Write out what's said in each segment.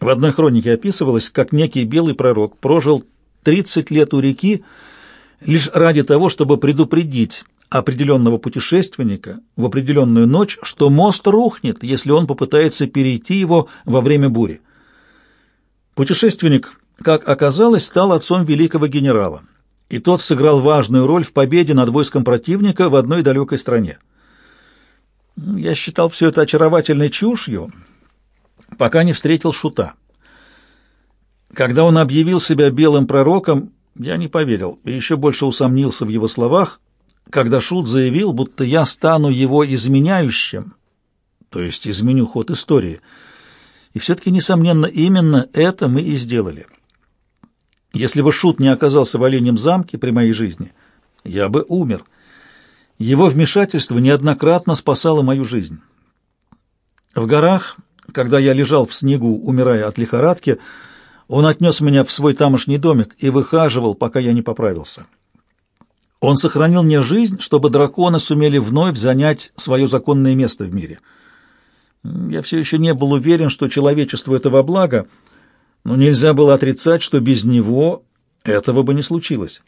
В одной хронике описывалось, как некий белый пророк прожил 30 лет у реки лишь ради того, чтобы предупредить определенного путешественника в определенную ночь, что мост рухнет, если он попытается перейти его во время бури. Путешественник, как оказалось, стал отцом великого генерала, и тот сыграл важную роль в победе над войском противника в одной далекой стране. Я считал все это очаровательной чушью, пока не встретил Шута. Когда он объявил себя белым пророком, я не поверил и еще больше усомнился в его словах, когда Шут заявил, будто я стану его изменяющим, то есть изменю ход истории. И все-таки, несомненно, именно это мы и сделали. Если бы Шут не оказался в Оленем замке при моей жизни, я бы умер. Его вмешательство неоднократно спасало мою жизнь. В горах, когда я лежал в снегу, умирая от лихорадки, он отнес меня в свой тамошний домик и выхаживал, пока я не поправился. Он сохранил мне жизнь, чтобы драконы сумели вновь занять свое законное место в мире. Я все еще не был уверен, что человечеству это во благо, но нельзя было отрицать, что без него этого бы не случилось.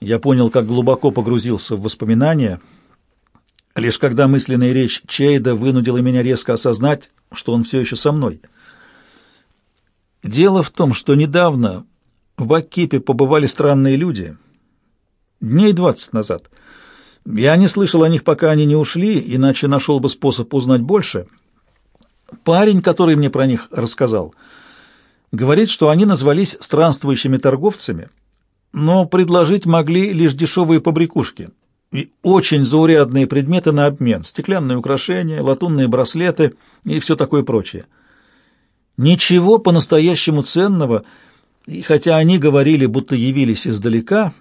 Я понял, как глубоко погрузился в воспоминания, лишь когда мысленная речь Чейда вынудила меня резко осознать, что он все еще со мной — Дело в том, что недавно в Баккипе побывали странные люди. Дней двадцать назад. Я не слышал о них, пока они не ушли, иначе нашел бы способ узнать больше. Парень, который мне про них рассказал, говорит, что они назвались странствующими торговцами, но предложить могли лишь дешевые побрякушки и очень заурядные предметы на обмен, стеклянные украшения, латунные браслеты и все такое прочее. Ничего по-настоящему ценного, и хотя они говорили, будто явились издалека,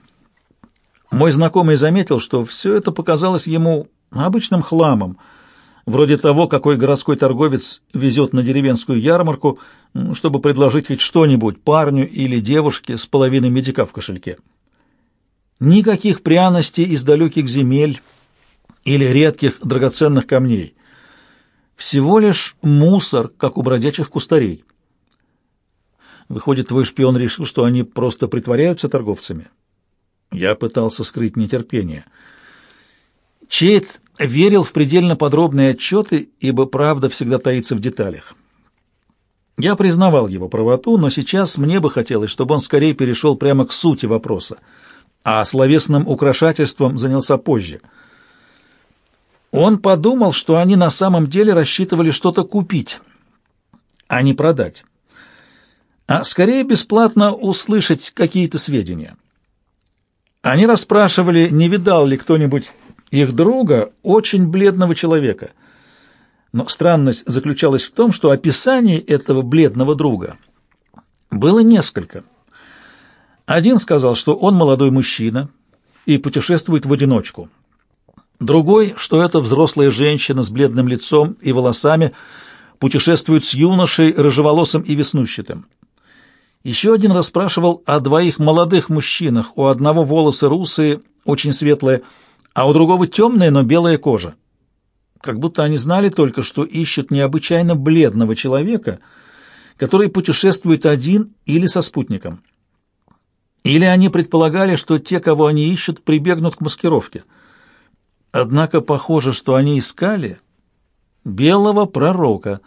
мой знакомый заметил, что все это показалось ему обычным хламом, вроде того, какой городской торговец везет на деревенскую ярмарку, чтобы предложить хоть что-нибудь парню или девушке с половиной медика в кошельке. Никаких пряностей из далеких земель или редких драгоценных камней — всего лишь мусор, как у бродячих кустарей. Выходит, твой шпион решил, что они просто притворяются торговцами? Я пытался скрыть нетерпение. Чейт верил в предельно подробные отчеты, ибо правда всегда таится в деталях. Я признавал его правоту, но сейчас мне бы хотелось, чтобы он скорее перешел прямо к сути вопроса, а словесным украшательством занялся позже — он подумал, что они на самом деле рассчитывали что-то купить, а не продать. А скорее бесплатно услышать какие-то сведения. Они расспрашивали, не видал ли кто-нибудь их друга, очень бледного человека. Но странность заключалась в том, что описаний этого бледного друга было несколько. Один сказал, что он молодой мужчина и путешествует в одиночку – Другой, что это взрослая женщина с бледным лицом и волосами, путешествует с юношей, рыжеволосым и веснущатым. Еще один расспрашивал о двоих молодых мужчинах, у одного волосы русые, очень светлые, а у другого темная, но белая кожа. Как будто они знали только, что ищут необычайно бледного человека, который путешествует один или со спутником. Или они предполагали, что те, кого они ищут, прибегнут к маскировке – Однако похоже, что они искали белого пророка.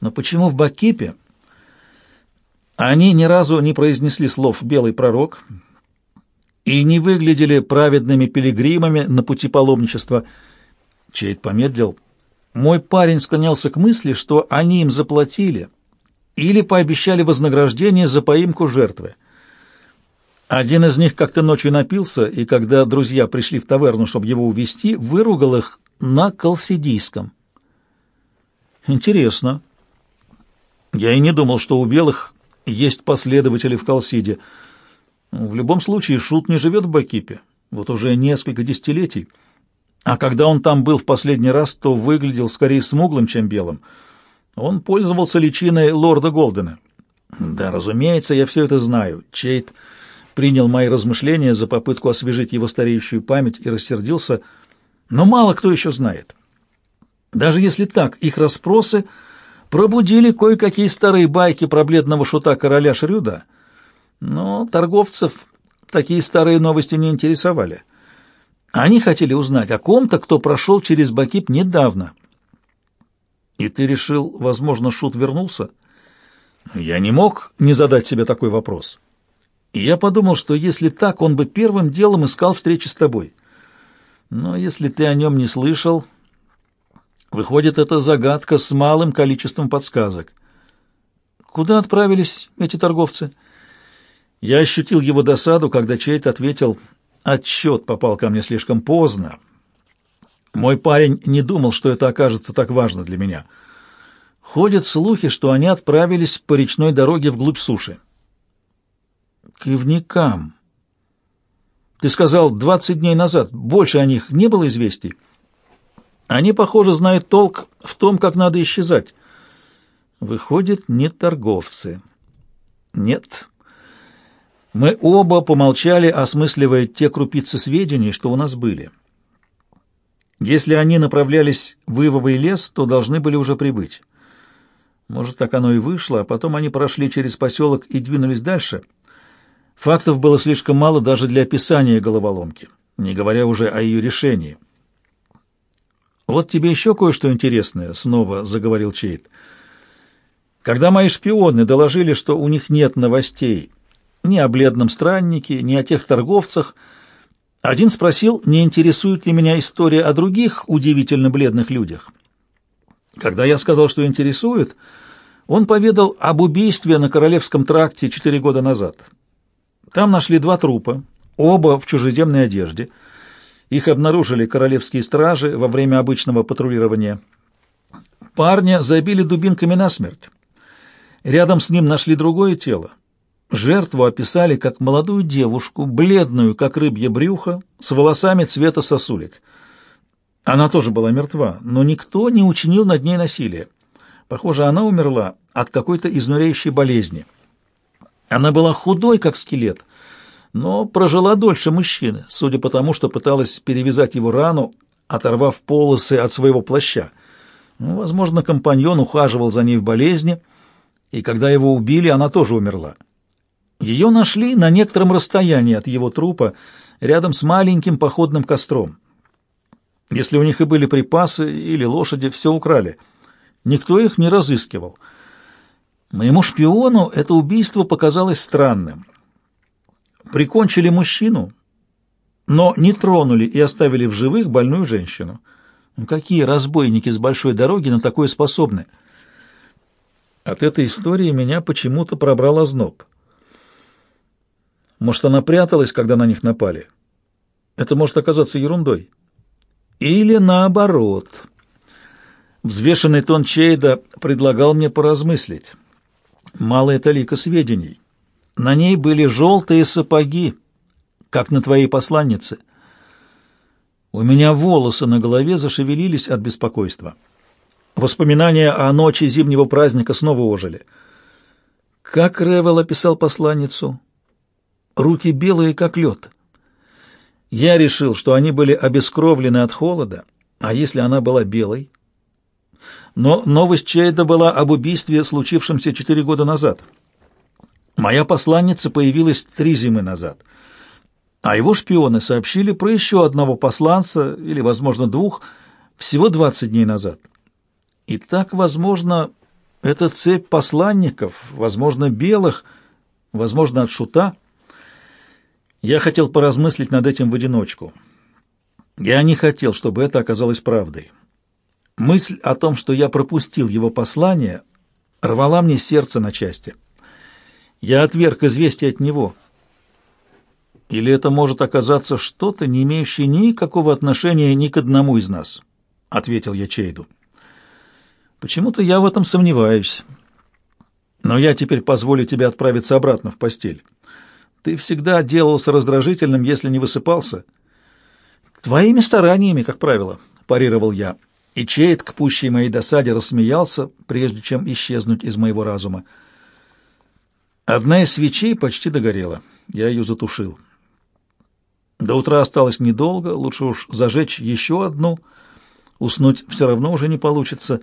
Но почему в Бакипе они ни разу не произнесли слов «белый пророк» и не выглядели праведными пилигримами на пути паломничества? Чейд помедлил. Мой парень склонялся к мысли, что они им заплатили или пообещали вознаграждение за поимку жертвы. Один из них как-то ночью напился, и когда друзья пришли в таверну, чтобы его увести, выругал их на колсидийском. Интересно. Я и не думал, что у белых есть последователи в Колсиде. В любом случае, Шут не живет в Бакипе. Вот уже несколько десятилетий. А когда он там был в последний раз, то выглядел скорее смуглым, чем белым. Он пользовался личиной лорда Голдена. Да, разумеется, я все это знаю. Чейт принял мои размышления за попытку освежить его стареющую память и рассердился, но мало кто еще знает. Даже если так, их расспросы пробудили кое-какие старые байки про бледного шута короля Шрюда, но торговцев такие старые новости не интересовали. Они хотели узнать о ком-то, кто прошел через Бакип недавно. И ты решил, возможно, Шут вернулся? Я не мог не задать себе такой вопрос. И я подумал, что если так, он бы первым делом искал встречи с тобой. Но если ты о нем не слышал, выходит, это загадка с малым количеством подсказок. Куда отправились эти торговцы? Я ощутил его досаду, когда Чейт ответил, отчет попал ко мне слишком поздно. Мой парень не думал, что это окажется так важно для меня. Ходят слухи, что они отправились по речной дороге вглубь суши. К ивникам. Ты сказал, двадцать дней назад. Больше о них не было известий? Они, похоже, знают толк в том, как надо исчезать. Выходит, не торговцы. Нет. Мы оба помолчали, осмысливая те крупицы сведений, что у нас были. Если они направлялись в Ивовый лес, то должны были уже прибыть. Может, так оно и вышло, а потом они прошли через поселок и двинулись дальше — Фактов было слишком мало даже для описания головоломки, не говоря уже о ее решении. «Вот тебе еще кое-что интересное», — снова заговорил Чейт. «Когда мои шпионы доложили, что у них нет новостей ни о бледном страннике, ни о тех торговцах, один спросил, не интересует ли меня история о других удивительно бледных людях. Когда я сказал, что интересует, он поведал об убийстве на Королевском тракте четыре года назад». Там нашли два трупа, оба в чужеземной одежде. Их обнаружили королевские стражи во время обычного патрулирования. Парня забили дубинками насмерть. Рядом с ним нашли другое тело. Жертву описали как молодую девушку, бледную, как рыбье брюхо, с волосами цвета сосулек. Она тоже была мертва, но никто не учинил над ней насилия. Похоже, она умерла от какой-то изнуряющей болезни. Она была худой, как скелет, но прожила дольше мужчины, судя по тому, что пыталась перевязать его рану, оторвав полосы от своего плаща. Ну, возможно, компаньон ухаживал за ней в болезни, и когда его убили, она тоже умерла. Ее нашли на некотором расстоянии от его трупа, рядом с маленьким походным костром. Если у них и были припасы или лошади, все украли. Никто их не разыскивал — Моему шпиону это убийство показалось странным. Прикончили мужчину, но не тронули и оставили в живых больную женщину. Ну, какие разбойники с большой дороги на такое способны? От этой истории меня почему-то пробрал озноб. Может, она пряталась, когда на них напали? Это может оказаться ерундой. Или наоборот. Взвешенный тон Чейда предлагал мне поразмыслить малая талика сведений. На ней были желтые сапоги, как на твоей посланнице. У меня волосы на голове зашевелились от беспокойства. Воспоминания о ночи зимнего праздника снова ожили. Как Ревел описал посланницу? Руки белые, как лед. Я решил, что они были обескровлены от холода, а если она была белой, но новость Чейда была об убийстве, случившемся четыре года назад. Моя посланница появилась три зимы назад, а его шпионы сообщили про еще одного посланца, или, возможно, двух, всего двадцать дней назад. И так, возможно, это цепь посланников, возможно, белых, возможно, от шута. Я хотел поразмыслить над этим в одиночку. Я не хотел, чтобы это оказалось правдой. Мысль о том, что я пропустил его послание, рвала мне сердце на части. Я отверг известие от него. Или это может оказаться что-то, не имеющее никакого отношения ни к одному из нас, — ответил я Чейду. Почему-то я в этом сомневаюсь. Но я теперь позволю тебе отправиться обратно в постель. Ты всегда делался раздражительным, если не высыпался. Твоими стараниями, как правило, — парировал я. И Чейд к пущей моей досаде рассмеялся, прежде чем исчезнуть из моего разума. Одна из свечей почти догорела. Я ее затушил. До утра осталось недолго, лучше уж зажечь еще одну. Уснуть все равно уже не получится.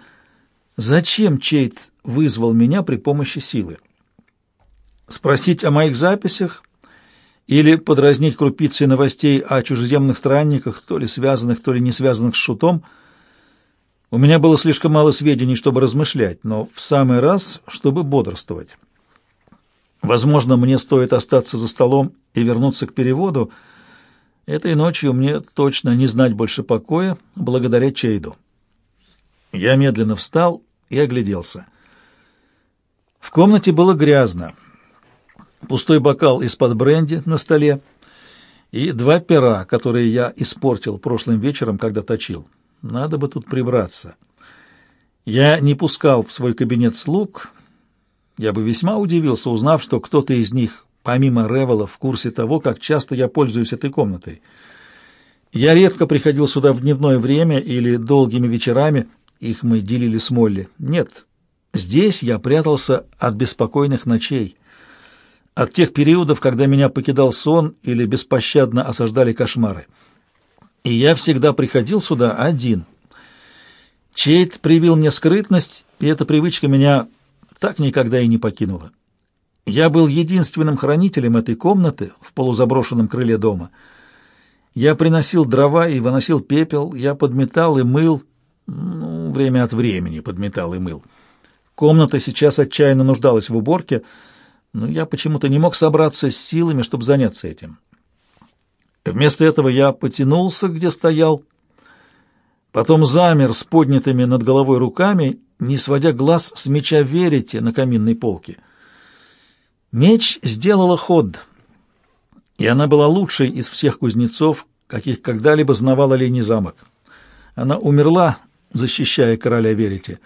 Зачем Чейт вызвал меня при помощи силы? Спросить о моих записях или подразнить крупицы новостей о чужеземных странниках, то ли связанных, то ли не связанных с шутом? У меня было слишком мало сведений, чтобы размышлять, но в самый раз, чтобы бодрствовать. Возможно, мне стоит остаться за столом и вернуться к переводу. Этой ночью мне точно не знать больше покоя, благодаря Чейду. Я медленно встал и огляделся. В комнате было грязно. Пустой бокал из-под бренди на столе и два пера, которые я испортил прошлым вечером, когда точил. Надо бы тут прибраться. Я не пускал в свой кабинет слуг. Я бы весьма удивился, узнав, что кто-то из них, помимо Ревела, в курсе того, как часто я пользуюсь этой комнатой. Я редко приходил сюда в дневное время или долгими вечерами, их мы делили с Молли. Нет, здесь я прятался от беспокойных ночей, от тех периодов, когда меня покидал сон или беспощадно осаждали кошмары. И я всегда приходил сюда один. Чейт привил мне скрытность, и эта привычка меня так никогда и не покинула. Я был единственным хранителем этой комнаты в полузаброшенном крыле дома. Я приносил дрова и выносил пепел, я подметал и мыл, ну, время от времени подметал и мыл. Комната сейчас отчаянно нуждалась в уборке, но я почему-то не мог собраться с силами, чтобы заняться этим. Вместо этого я потянулся, где стоял, потом замер с поднятыми над головой руками, не сводя глаз с меча Верите на каминной полке. Меч сделала ход, и она была лучшей из всех кузнецов, каких когда-либо знавал Оленей замок. Она умерла защищая короля Верите.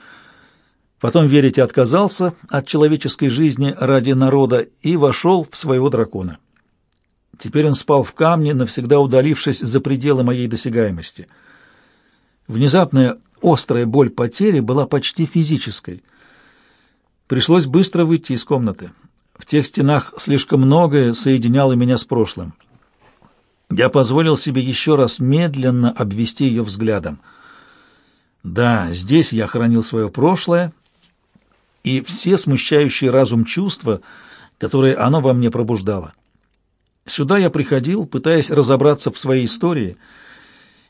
Потом Верите отказался от человеческой жизни ради народа и вошел в своего дракона. Теперь он спал в камне, навсегда удалившись за пределы моей досягаемости. Внезапная острая боль потери была почти физической. Пришлось быстро выйти из комнаты. В тех стенах слишком многое соединяло меня с прошлым. Я позволил себе еще раз медленно обвести ее взглядом — да, здесь я хранил свое прошлое и все смущающие разум чувства, которые оно во мне пробуждало. Сюда я приходил, пытаясь разобраться в своей истории,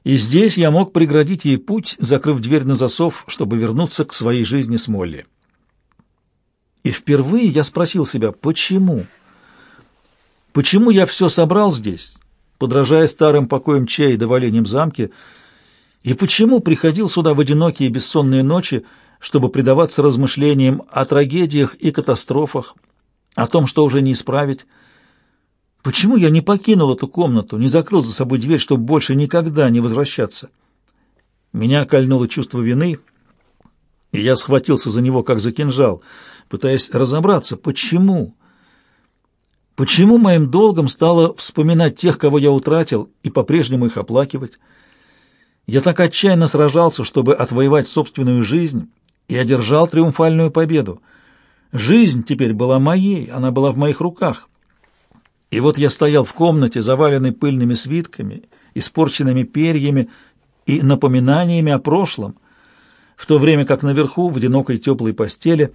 и здесь я мог преградить ей путь, закрыв дверь на засов, чтобы вернуться к своей жизни с Молли. И впервые я спросил себя, почему? Почему я все собрал здесь, подражая старым покоям чая и доволением замки, и почему приходил сюда в одинокие бессонные ночи, чтобы предаваться размышлениям о трагедиях и катастрофах, о том, что уже не исправить? Почему я не покинул эту комнату, не закрыл за собой дверь, чтобы больше никогда не возвращаться? Меня кольнуло чувство вины, и я схватился за него, как за кинжал, пытаясь разобраться, почему... Почему моим долгом стало вспоминать тех, кого я утратил, и по-прежнему их оплакивать? Я так отчаянно сражался, чтобы отвоевать собственную жизнь, и одержал триумфальную победу. Жизнь теперь была моей, она была в моих руках. И вот я стоял в комнате, заваленной пыльными свитками, испорченными перьями и напоминаниями о прошлом, в то время как наверху, в одинокой теплой постели,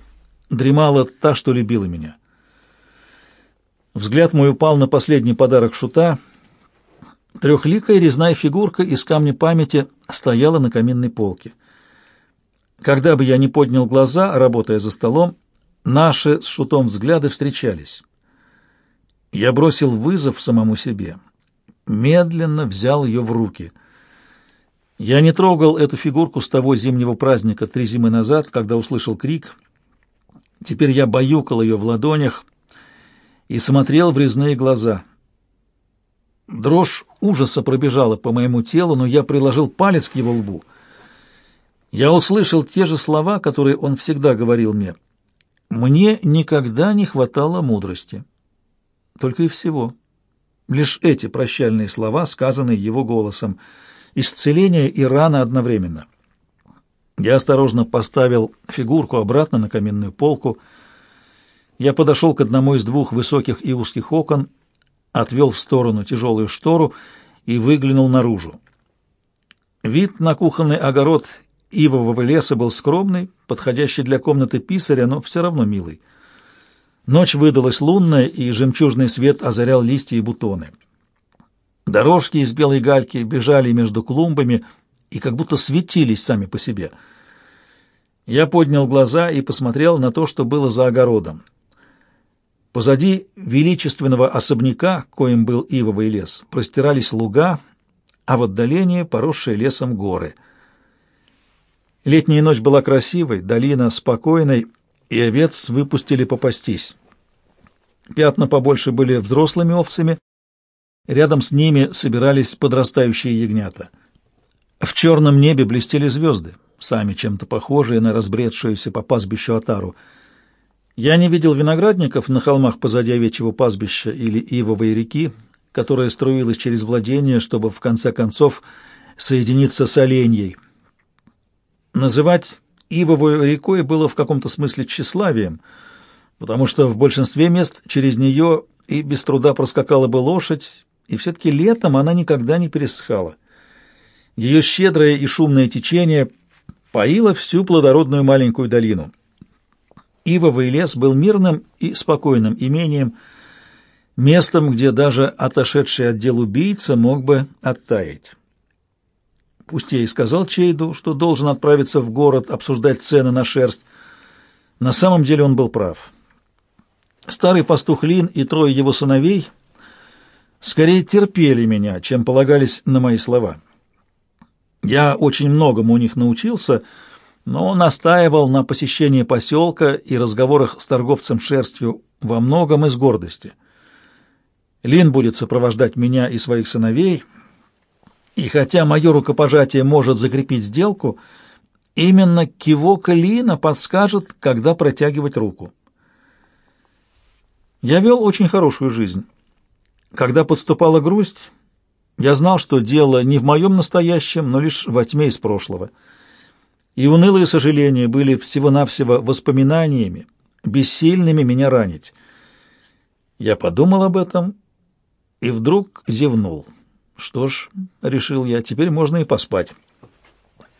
дремала та, что любила меня. Взгляд мой упал на последний подарок шута — Трехликая резная фигурка из камня памяти стояла на каминной полке. Когда бы я не поднял глаза, работая за столом, наши с шутом взгляды встречались. Я бросил вызов самому себе. Медленно взял ее в руки. Я не трогал эту фигурку с того зимнего праздника три зимы назад, когда услышал крик. Теперь я баюкал ее в ладонях и смотрел в резные глаза — Дрожь ужаса пробежала по моему телу, но я приложил палец к его лбу. Я услышал те же слова, которые он всегда говорил мне. Мне никогда не хватало мудрости. Только и всего. Лишь эти прощальные слова, сказанные его голосом. Исцеление и рана одновременно. Я осторожно поставил фигурку обратно на каменную полку. Я подошел к одному из двух высоких и узких окон отвел в сторону тяжелую штору и выглянул наружу. Вид на кухонный огород ивового леса был скромный, подходящий для комнаты писаря, но все равно милый. Ночь выдалась лунная, и жемчужный свет озарял листья и бутоны. Дорожки из белой гальки бежали между клумбами и как будто светились сами по себе. Я поднял глаза и посмотрел на то, что было за огородом. Позади величественного особняка, коим был ивовый лес, простирались луга, а в отдалении поросшие лесом горы. Летняя ночь была красивой, долина спокойной, и овец выпустили попастись. Пятна побольше были взрослыми овцами, рядом с ними собирались подрастающие ягнята. В черном небе блестели звезды, сами чем-то похожие на разбредшуюся по пастбищу отару. Я не видел виноградников на холмах позади овечьего пастбища или ивовой реки, которая струилась через владение, чтобы в конце концов соединиться с оленьей. Называть ивовой рекой было в каком-то смысле тщеславием, потому что в большинстве мест через нее и без труда проскакала бы лошадь, и все-таки летом она никогда не пересыхала. Ее щедрое и шумное течение поило всю плодородную маленькую долину. Ивовый лес был мирным и спокойным имением, местом, где даже отошедший отдел убийца мог бы оттаять. Пусть я и сказал Чейду, что должен отправиться в город обсуждать цены на шерсть, на самом деле он был прав. Старый пастух Лин и трое его сыновей скорее терпели меня, чем полагались на мои слова. Я очень многому у них научился, но настаивал на посещении поселка и разговорах с торговцем шерстью во многом из гордости — Лин будет сопровождать меня и своих сыновей, и хотя мое рукопожатие может закрепить сделку, именно кивок Лина подскажет, когда протягивать руку. Я вел очень хорошую жизнь. Когда подступала грусть, я знал, что дело не в моем настоящем, но лишь во тьме из прошлого. И унылые сожаления были всего-навсего воспоминаниями, бессильными меня ранить. Я подумал об этом и вдруг зевнул. Что ж, решил я, теперь можно и поспать.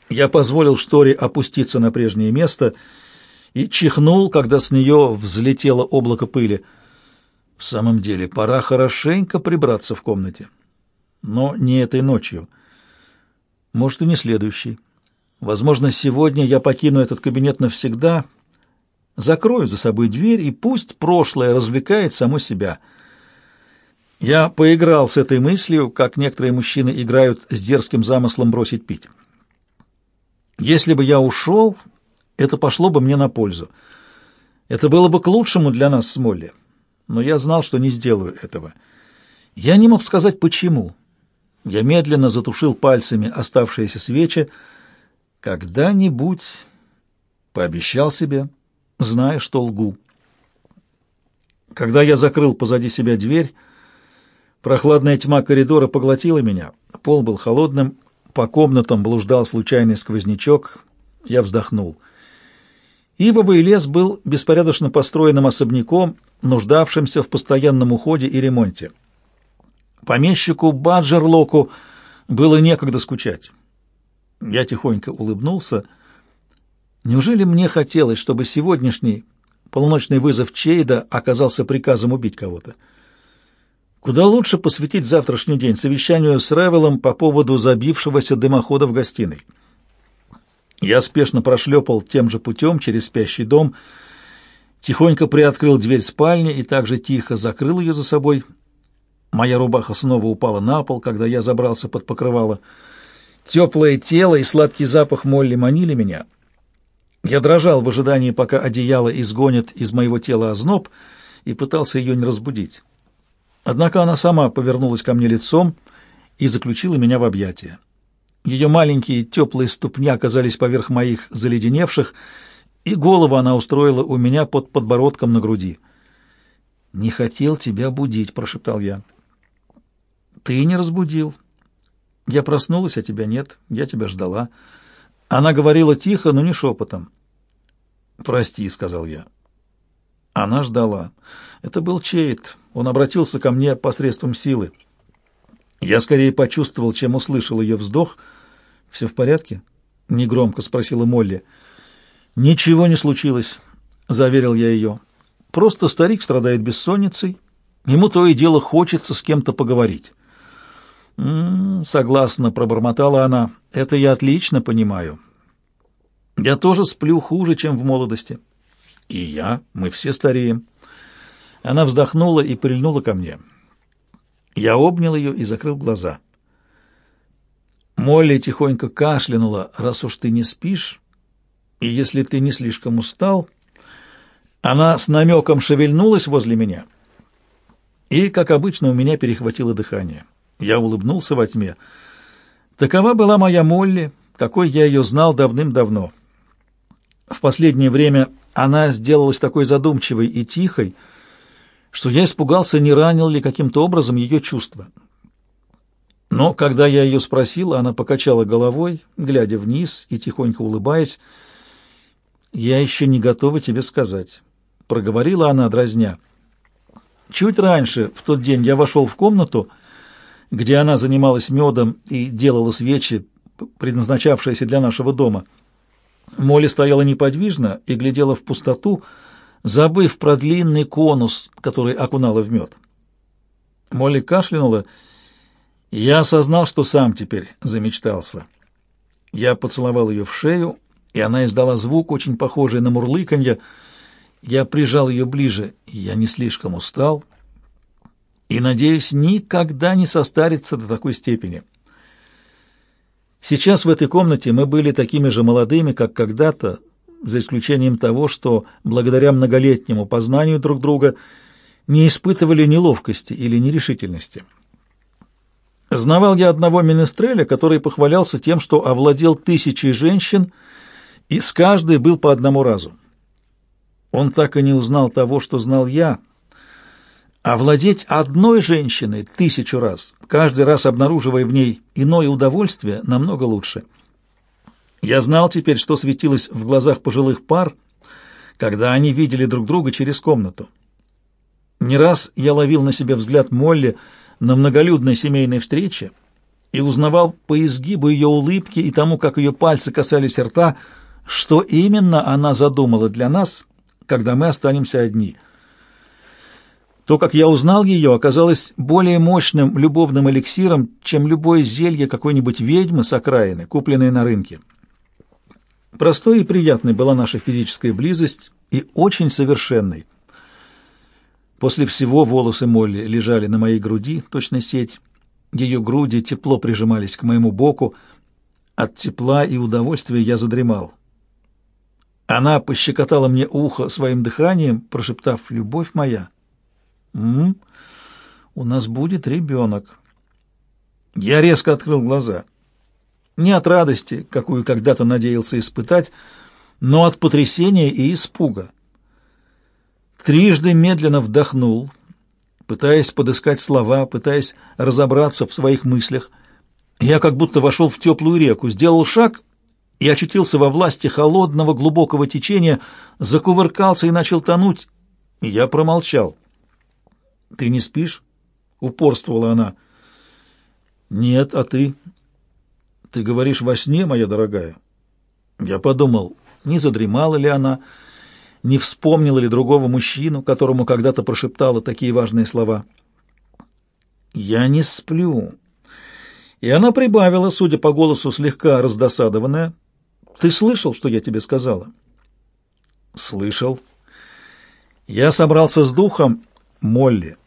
Я позволил шторе опуститься на прежнее место и чихнул, когда с нее взлетело облако пыли. В самом деле, пора хорошенько прибраться в комнате. Но не этой ночью. Может, и не следующей. Возможно, сегодня я покину этот кабинет навсегда, закрою за собой дверь, и пусть прошлое развлекает само себя — я поиграл с этой мыслью, как некоторые мужчины играют с дерзким замыслом бросить пить. Если бы я ушел, это пошло бы мне на пользу. Это было бы к лучшему для нас с Молли. Но я знал, что не сделаю этого. Я не мог сказать, почему. Я медленно затушил пальцами оставшиеся свечи. Когда-нибудь пообещал себе, зная, что лгу. Когда я закрыл позади себя дверь, Прохладная тьма коридора поглотила меня. Пол был холодным, по комнатам блуждал случайный сквознячок. Я вздохнул. Ивовый лес был беспорядочно построенным особняком, нуждавшимся в постоянном уходе и ремонте. Помещику Баджерлоку было некогда скучать. Я тихонько улыбнулся. Неужели мне хотелось, чтобы сегодняшний полуночный вызов Чейда оказался приказом убить кого-то? Куда лучше посвятить завтрашний день совещанию с Ревелом по поводу забившегося дымохода в гостиной. Я спешно прошлепал тем же путем через спящий дом, тихонько приоткрыл дверь спальни и также тихо закрыл ее за собой. Моя рубаха снова упала на пол, когда я забрался под покрывало. Теплое тело и сладкий запах Молли манили меня. Я дрожал в ожидании, пока одеяло изгонит из моего тела озноб, и пытался ее не разбудить. Однако она сама повернулась ко мне лицом и заключила меня в объятия. Ее маленькие теплые ступни оказались поверх моих заледеневших, и голову она устроила у меня под подбородком на груди. «Не хотел тебя будить», — прошептал я. «Ты не разбудил. Я проснулась, а тебя нет. Я тебя ждала». Она говорила тихо, но не шепотом. «Прости», — сказал я. Она ждала. Это был Чейт. Он обратился ко мне посредством силы. Я скорее почувствовал, чем услышал ее вздох. «Все в порядке?» — негромко спросила Молли. «Ничего не случилось», — заверил я ее. «Просто старик страдает бессонницей. Ему то и дело хочется с кем-то поговорить». «М -м, согласно пробормотала она. «Это я отлично понимаю. Я тоже сплю хуже, чем в молодости». «И я. Мы все стареем». Она вздохнула и прильнула ко мне. Я обнял ее и закрыл глаза. Молли тихонько кашлянула. «Раз уж ты не спишь, и если ты не слишком устал...» Она с намеком шевельнулась возле меня, и, как обычно, у меня перехватило дыхание. Я улыбнулся во тьме. Такова была моя Молли, какой я ее знал давным-давно. В последнее время она сделалась такой задумчивой и тихой, что я испугался, не ранил ли каким-то образом ее чувства. Но когда я ее спросил, она покачала головой, глядя вниз и тихонько улыбаясь. «Я еще не готова тебе сказать», — проговорила она, дразня. Чуть раньше, в тот день, я вошел в комнату, где она занималась медом и делала свечи, предназначавшиеся для нашего дома. Молли стояла неподвижно и глядела в пустоту, забыв про длинный конус, который окунала в мед. Молли кашлянула я осознал, что сам теперь замечтался. Я поцеловал ее в шею, и она издала звук, очень похожий на мурлыканье. Я прижал ее ближе. Я не слишком устал и, надеюсь, никогда не состариться до такой степени. Сейчас в этой комнате мы были такими же молодыми, как когда-то, за исключением того, что благодаря многолетнему познанию друг друга не испытывали неловкости или нерешительности. Знавал я одного менестреля, который похвалялся тем, что овладел тысячей женщин, и с каждой был по одному разу. Он так и не узнал того, что знал я. Овладеть одной женщиной тысячу раз, каждый раз обнаруживая в ней иное удовольствие, намного лучше. Я знал теперь, что светилось в глазах пожилых пар, когда они видели друг друга через комнату. Не раз я ловил на себе взгляд Молли, на многолюдной семейной встрече и узнавал по изгибу ее улыбки и тому, как ее пальцы касались рта, что именно она задумала для нас, когда мы останемся одни. То, как я узнал ее, оказалось более мощным любовным эликсиром, чем любое зелье какой-нибудь ведьмы с окраины, купленное на рынке. Простой и приятной была наша физическая близость и очень совершенной. После всего волосы Молли лежали на моей груди, точно сеть. Ее груди тепло прижимались к моему боку. От тепла и удовольствия я задремал. Она пощекотала мне ухо своим дыханием, прошептав «Любовь моя». «М у нас будет ребенок». Я резко открыл глаза. Не от радости, какую когда-то надеялся испытать, но от потрясения и испуга. Трижды медленно вдохнул, пытаясь подыскать слова, пытаясь разобраться в своих мыслях. Я как будто вошел в теплую реку, сделал шаг и очутился во власти холодного глубокого течения, закувыркался и начал тонуть. Я промолчал. «Ты не спишь?» — упорствовала она. «Нет, а ты?» «Ты говоришь во сне, моя дорогая?» Я подумал, не задремала ли она, — не вспомнила ли другого мужчину, которому когда-то прошептала такие важные слова. «Я не сплю». И она прибавила, судя по голосу, слегка раздосадованная. «Ты слышал, что я тебе сказала?» «Слышал». Я собрался с духом. «Молли,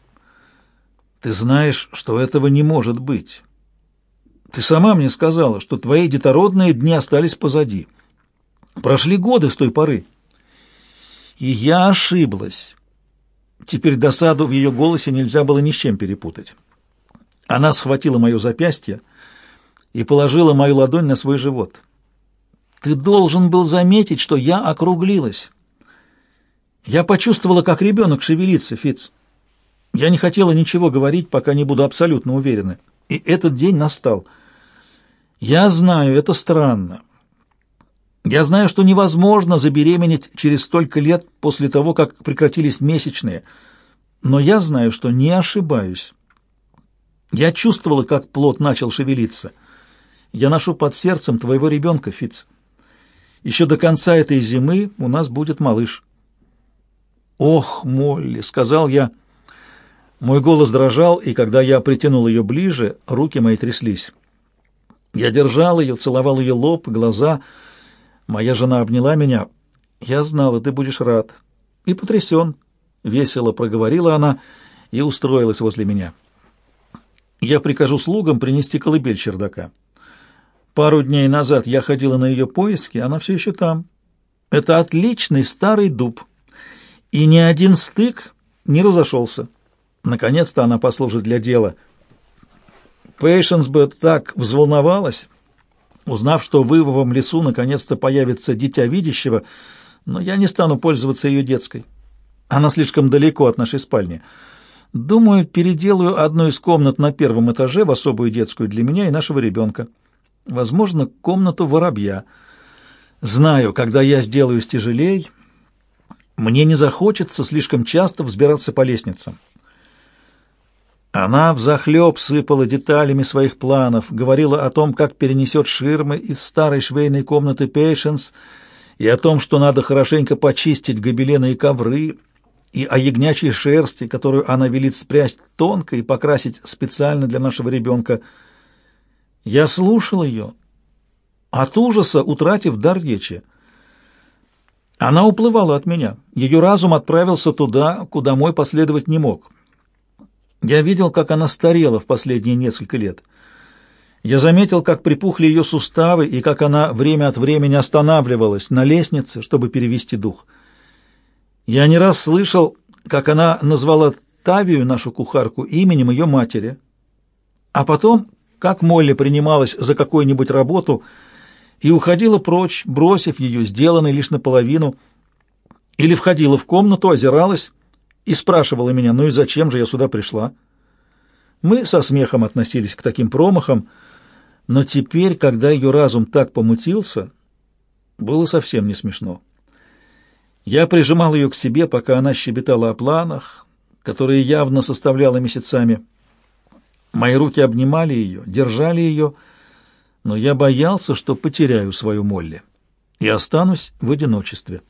ты знаешь, что этого не может быть. Ты сама мне сказала, что твои детородные дни остались позади. Прошли годы с той поры». И я ошиблась. Теперь досаду в ее голосе нельзя было ни с чем перепутать. Она схватила мое запястье и положила мою ладонь на свой живот. «Ты должен был заметить, что я округлилась. Я почувствовала, как ребенок шевелится, Фиц. Я не хотела ничего говорить, пока не буду абсолютно уверена. И этот день настал. Я знаю, это странно. Я знаю, что невозможно забеременеть через столько лет после того, как прекратились месячные, но я знаю, что не ошибаюсь. Я чувствовала, как плод начал шевелиться. Я ношу под сердцем твоего ребенка, Фиц. Еще до конца этой зимы у нас будет малыш». «Ох, Молли!» — сказал я. Мой голос дрожал, и когда я притянул ее ближе, руки мои тряслись. Я держал ее, целовал ее лоб, глаза. Моя жена обняла меня. «Я знала, ты будешь рад». «И потрясен», — весело проговорила она и устроилась возле меня. «Я прикажу слугам принести колыбель чердака. Пару дней назад я ходила на ее поиски, она все еще там. Это отличный старый дуб, и ни один стык не разошелся. Наконец-то она послужит для дела». Пейшенс бы так взволновалась, узнав, что в Ивовом лесу наконец-то появится дитя видящего, но я не стану пользоваться ее детской. Она слишком далеко от нашей спальни. Думаю, переделаю одну из комнат на первом этаже в особую детскую для меня и нашего ребенка. Возможно, комнату воробья. Знаю, когда я сделаю тяжелей, мне не захочется слишком часто взбираться по лестницам. Она взахлеб сыпала деталями своих планов, говорила о том, как перенесет ширмы из старой швейной комнаты Пейшенс, и о том, что надо хорошенько почистить гобелены и ковры, и о ягнячьей шерсти, которую она велит спрясть тонко и покрасить специально для нашего ребенка. Я слушал ее, от ужаса утратив дар речи. Она уплывала от меня. Ее разум отправился туда, куда мой последовать не мог. Я видел, как она старела в последние несколько лет. Я заметил, как припухли ее суставы и как она время от времени останавливалась на лестнице, чтобы перевести дух. Я не раз слышал, как она назвала Тавию, нашу кухарку, именем ее матери. А потом, как Молли принималась за какую-нибудь работу и уходила прочь, бросив ее, сделанной лишь наполовину, или входила в комнату, озиралась и спрашивала меня, ну и зачем же я сюда пришла? Мы со смехом относились к таким промахам, но теперь, когда ее разум так помутился, было совсем не смешно. Я прижимал ее к себе, пока она щебетала о планах, которые явно составляла месяцами. Мои руки обнимали ее, держали ее, но я боялся, что потеряю свою Молли и останусь в одиночестве.